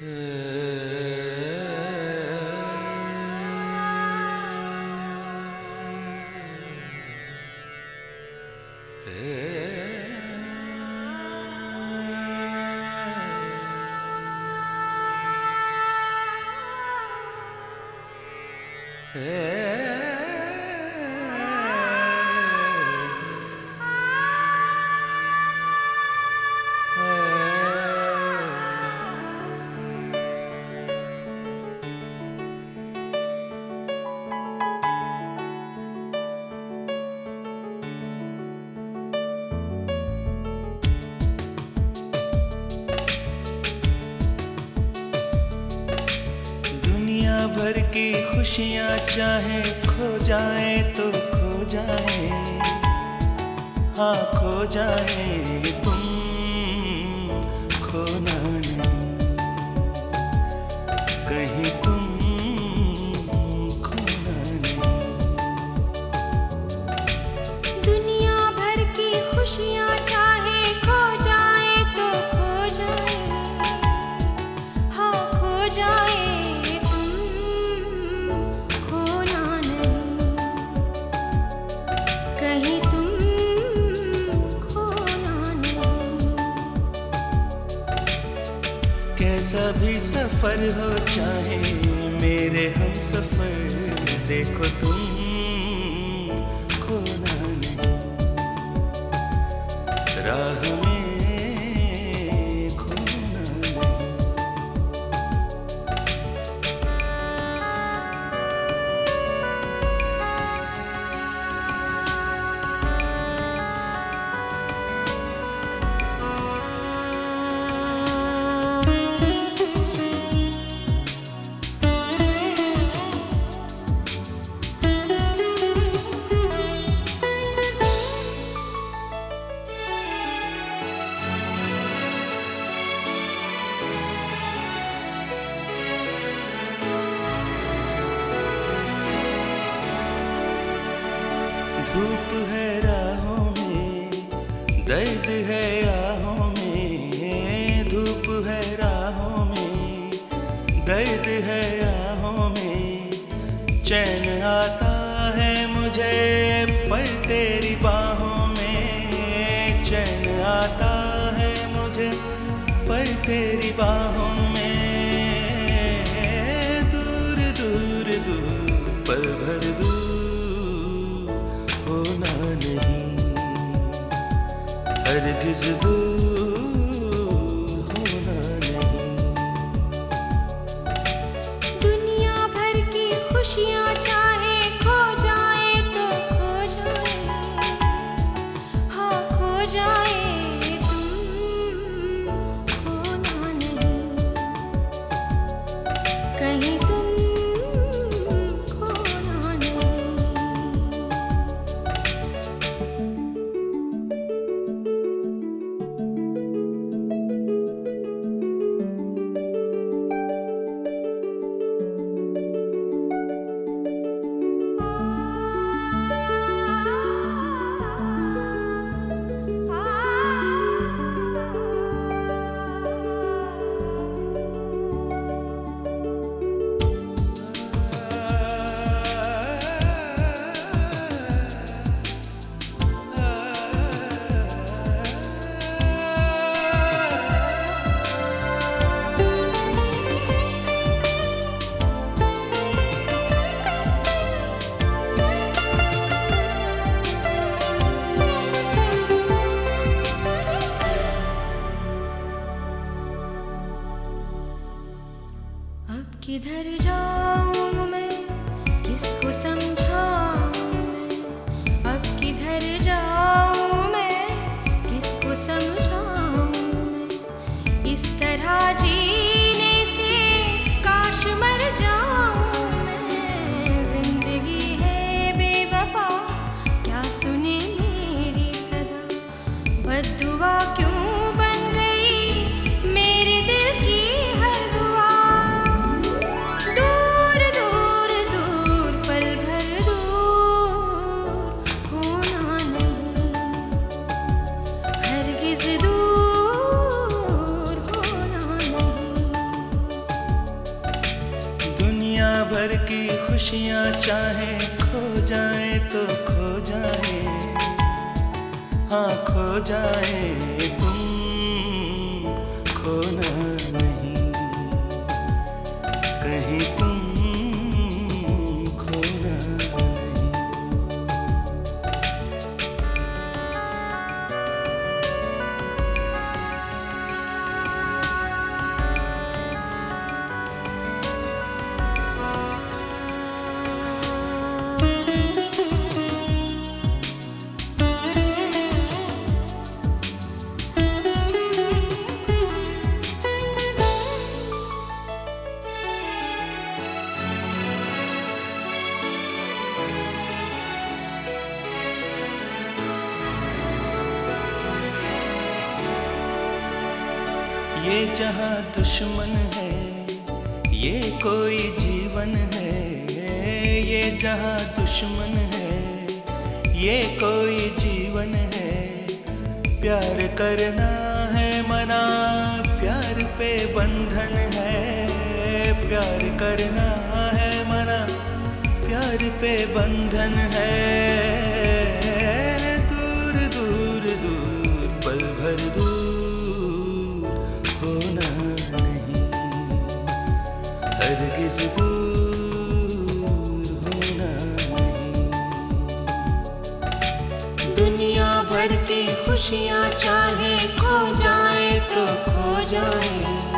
दुनिया खुशियाँ चाहे खो जाए तो खो जाए। हाँ खो जाए। सफ़र हो चाहे मेरे हम सफ़र देखो तुम खोना नहीं राह में है राहों में दर्द है नहीं हरगिज दूर किधर जाऊँ मैं? किसको समझाऊं मैं? अब किधर जाऊँ मैं? किसको समझाऊं मैं? इस तरह जीने से काश मर जाऊँ मैं। ज़िंदगी है बेवफा, क्या सुने मेरी सदा? बददुआ क्यों खुशियाँ चाहे खो जाए तो खो जाए। हाँ खो जाए। तुम खोना नहीं जहाँ दुश्मन है, ये कोई जीवन है। ये जहाँ दुश्मन है, ये कोई जीवन है। प्यार करना है मना, प्यार पे बंधन है। प्यार करना है मना, प्यार पे बंधन है। दुनिया भर की खुशियाँ चाहे खो जाए तो खो जाए।